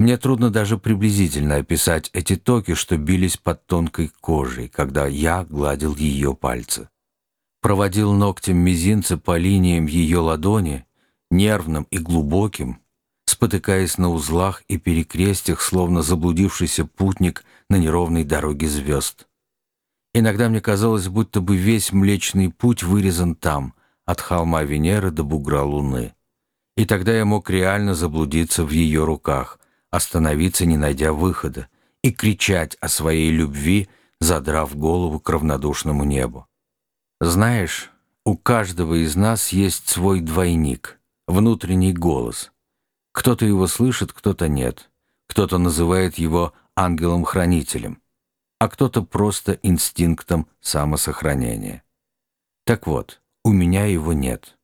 Мне трудно даже приблизительно описать эти токи, что бились под тонкой кожей, когда я гладил ее пальцы. Проводил ногтем мизинца по линиям ее ладони, нервным и глубоким, спотыкаясь на узлах и перекрестях, словно заблудившийся путник на неровной дороге звезд. Иногда мне казалось, будто бы весь Млечный Путь вырезан там, от холма Венеры до бугра Луны. И тогда я мог реально заблудиться в ее руках, остановиться, не найдя выхода, и кричать о своей любви, задрав голову к равнодушному небу. Знаешь, у каждого из нас есть свой двойник, внутренний голос. Кто-то его слышит, кто-то нет. Кто-то называет его ангелом-хранителем а кто-то просто инстинктом самосохранения. Так вот, у меня его нет.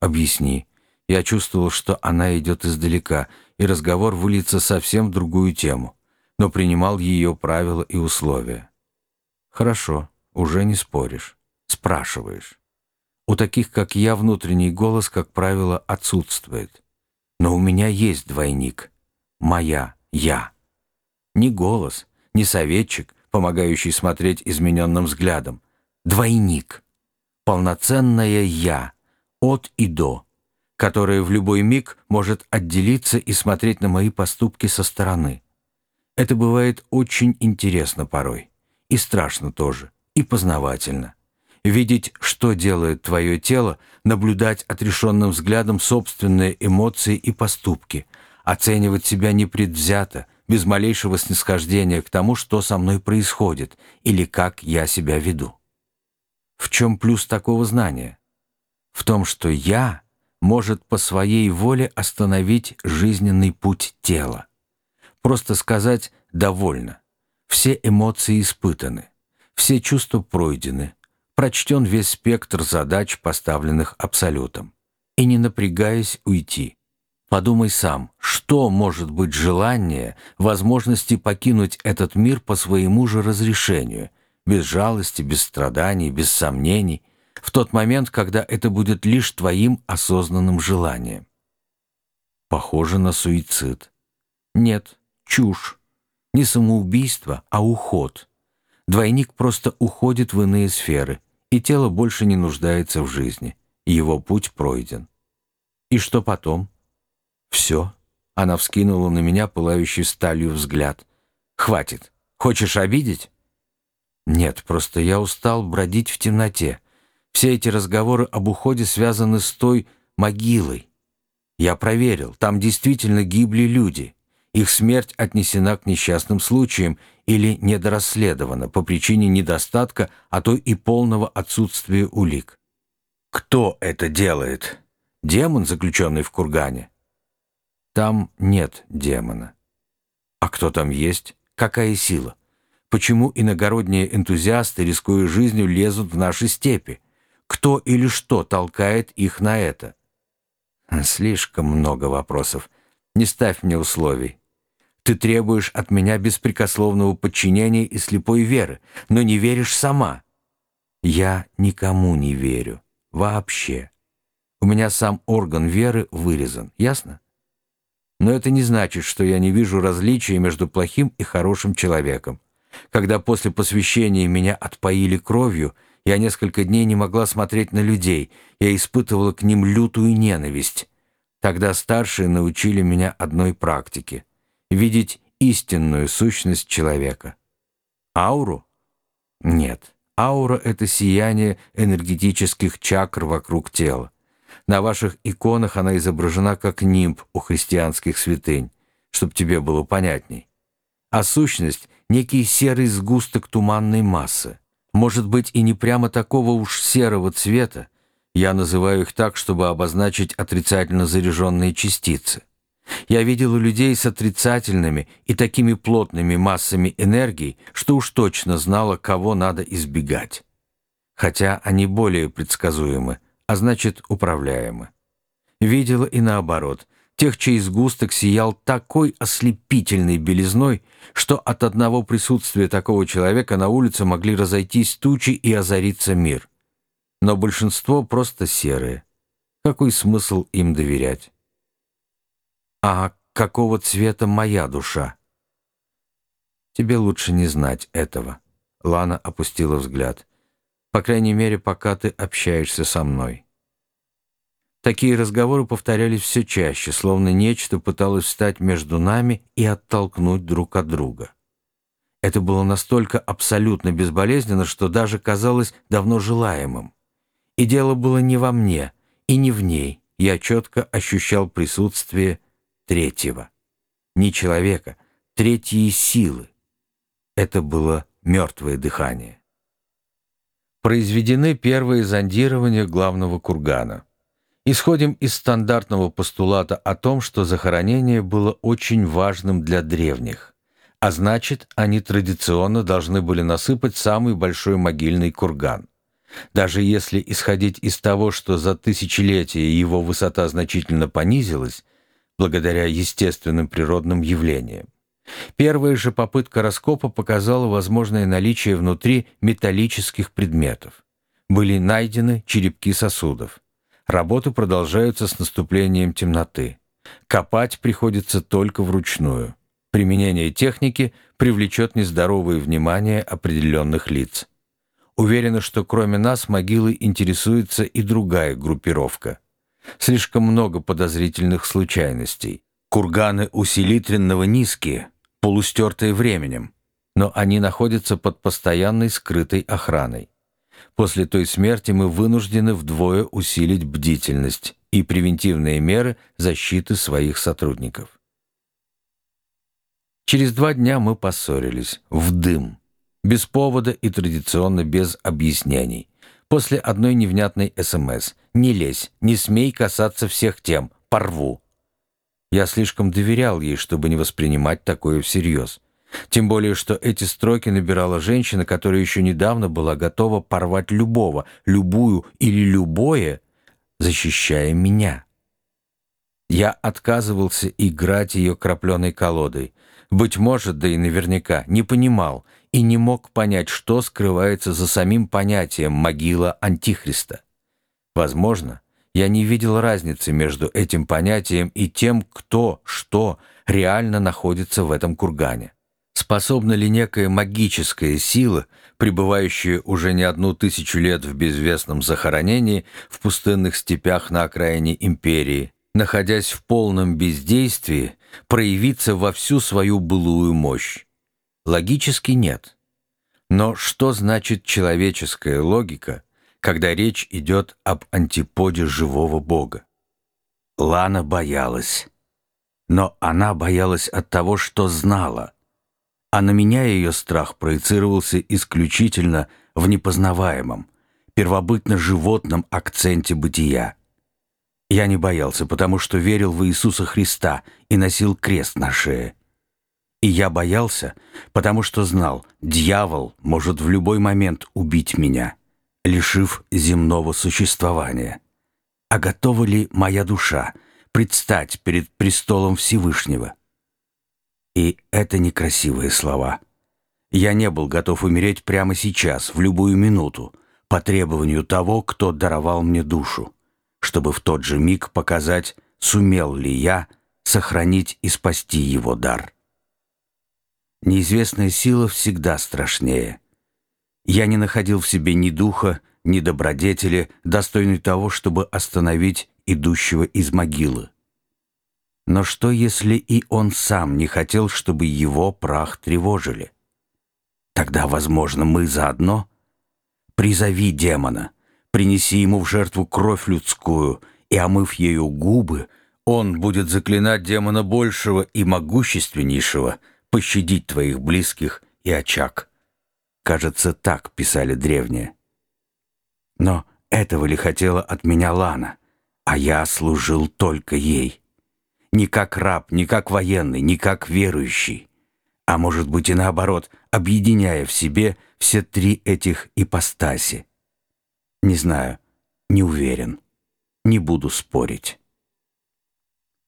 Объясни. Я чувствовал, что она идет издалека, и разговор выльется совсем в другую тему, но принимал ее правила и условия. Хорошо, уже не споришь. Спрашиваешь. У таких, как я, внутренний голос, как правило, отсутствует. Но у меня есть двойник. Моя «я». Не голос, не советчик, помогающий смотреть измененным взглядом. Двойник. Полноценное «я» от и до, которое в любой миг может отделиться и смотреть на мои поступки со стороны. Это бывает очень интересно порой. И страшно тоже, и познавательно. Видеть, что делает твое тело, наблюдать отрешенным взглядом собственные эмоции и поступки, оценивать себя непредвзято, без малейшего снисхождения к тому, что со мной происходит или как я себя веду. В чем плюс такого знания? В том, что «я» может по своей воле остановить жизненный путь тела. Просто сказать «довольно». Все эмоции испытаны, все чувства пройдены, прочтен весь спектр задач, поставленных Абсолютом, и не напрягаясь уйти. Подумай сам, что может быть желание возможности покинуть этот мир по своему же разрешению, без жалости, без страданий, без сомнений, в тот момент, когда это будет лишь твоим осознанным желанием. Похоже на суицид. Нет, чушь. Не самоубийство, а уход. Двойник просто уходит в иные сферы, и тело больше не нуждается в жизни. Его путь пройден. И что потом? «Все?» — она вскинула на меня пылающий сталью взгляд. «Хватит. Хочешь обидеть?» «Нет, просто я устал бродить в темноте. Все эти разговоры об уходе связаны с той могилой. Я проверил, там действительно гибли люди. Их смерть отнесена к несчастным случаям или недорасследована по причине недостатка, а то и полного отсутствия улик. Кто это делает? Демон, заключенный в кургане? Там нет демона. А кто там есть? Какая сила? Почему иногородние энтузиасты, рискуя жизнью, лезут в наши степи? Кто или что толкает их на это? Слишком много вопросов. Не ставь мне условий. Ты требуешь от меня беспрекословного подчинения и слепой веры, но не веришь сама. Я никому не верю. Вообще. У меня сам орган веры вырезан. Ясно? Но это не значит, что я не вижу различия между плохим и хорошим человеком. Когда после посвящения меня отпоили кровью, я несколько дней не могла смотреть на людей, я испытывала к ним лютую ненависть. Тогда старшие научили меня одной практике — видеть истинную сущность человека. Ауру? Нет, аура — это сияние энергетических чакр вокруг тела. На ваших иконах она изображена как нимб у христианских святынь, чтобы тебе было понятней. А сущность — некий серый сгусток туманной массы. Может быть, и не прямо такого уж серого цвета. Я называю их так, чтобы обозначить отрицательно заряженные частицы. Я видела людей с отрицательными и такими плотными массами энергии, что уж точно знала, кого надо избегать. Хотя они более предсказуемы — а значит управляемы. Видела и наоборот, тех, чей сгусток сиял такой ослепительной белизной, что от одного присутствия такого человека на улице могли разойтись тучи и озариться мир. Но большинство просто серые. Какой смысл им доверять? А какого цвета моя душа? Тебе лучше не знать этого. Лана опустила взгляд. По крайней мере, пока ты общаешься со мной. Такие разговоры повторялись все чаще, словно нечто пыталось встать между нами и оттолкнуть друг от друга. Это было настолько абсолютно безболезненно, что даже казалось давно желаемым. И дело было не во мне и не в ней. Я четко ощущал присутствие третьего. Не человека, третьей силы. Это было мертвое дыхание. Произведены первые зондирования главного кургана. Исходим из стандартного постулата о том, что захоронение было очень важным для древних, а значит, они традиционно должны были насыпать самый большой могильный курган. Даже если исходить из того, что за тысячелетия его высота значительно понизилась, благодаря естественным природным явлениям. Первая же попытка раскопа показала возможное наличие внутри металлических предметов. Были найдены черепки сосудов. Работы продолжаются с наступлением темноты. Копать приходится только вручную. Применение техники привлечет нездоровое внимание определенных лиц. Уверена, что кроме нас могилой интересуется и другая группировка. Слишком много подозрительных случайностей. Курганы у низкие, полустертые временем, но они находятся под постоянной скрытой охраной. После той смерти мы вынуждены вдвое усилить бдительность и превентивные меры защиты своих сотрудников. Через два дня мы поссорились. В дым. Без повода и традиционно без объяснений. После одной невнятной СМС. «Не лезь, не смей касаться всех тем, порву». Я слишком доверял ей, чтобы не воспринимать такое всерьез. Тем более, что эти строки набирала женщина, которая еще недавно была готова порвать любого, любую или любое, защищая меня. Я отказывался играть ее крапленой колодой. Быть может, да и наверняка, не понимал и не мог понять, что скрывается за самим понятием «могила Антихриста». Возможно, я не видел разницы между этим понятием и тем, кто, что реально находится в этом кургане. Способна ли некая магическая сила, пребывающая уже не одну тысячу лет в безвестном захоронении в пустынных степях на окраине империи, находясь в полном бездействии, проявиться во всю свою былую мощь? Логически нет. Но что значит человеческая логика, когда речь идет об антиподе живого Бога? Лана боялась. Но она боялась от того, что знала – а на меня ее страх проецировался исключительно в непознаваемом, первобытно-животном акценте бытия. Я не боялся, потому что верил в Иисуса Христа и носил крест на шее. И я боялся, потому что знал, дьявол может в любой момент убить меня, лишив земного существования. А готова ли моя душа предстать перед престолом Всевышнего? И это некрасивые слова. Я не был готов умереть прямо сейчас, в любую минуту, по требованию того, кто даровал мне душу, чтобы в тот же миг показать, сумел ли я сохранить и спасти его дар. Неизвестная сила всегда страшнее. Я не находил в себе ни духа, ни добродетели, достойной того, чтобы остановить идущего из могилы. Но что, если и он сам не хотел, чтобы его прах тревожили? Тогда, возможно, мы заодно? Призови демона, принеси ему в жертву кровь людскую, и, омыв ею губы, он будет заклинать демона большего и могущественнейшего пощадить твоих близких и очаг. Кажется, так писали древние. Но этого ли хотела от меня Лана, а я служил только ей? Не как раб, не как военный, не как верующий, а может быть и наоборот, объединяя в себе все три этих ипостаси. Не знаю, не уверен, не буду спорить.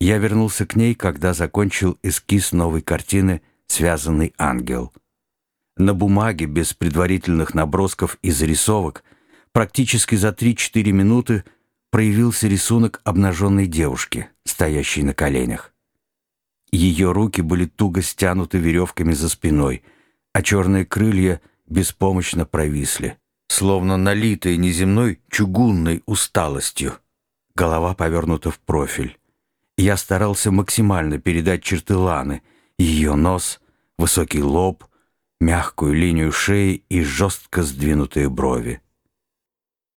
Я вернулся к ней, когда закончил эскиз новой картины «Связанный ангел». На бумаге, без предварительных набросков и зарисовок, практически за 3-4 минуты проявился рисунок обнаженной девушки, стоящей на коленях. Ее руки были туго стянуты веревками за спиной, а черные крылья беспомощно провисли, словно налитые неземной чугунной усталостью. Голова повернута в профиль. Я старался максимально передать черты Ланы, ее нос, высокий лоб, мягкую линию шеи и жестко сдвинутые брови.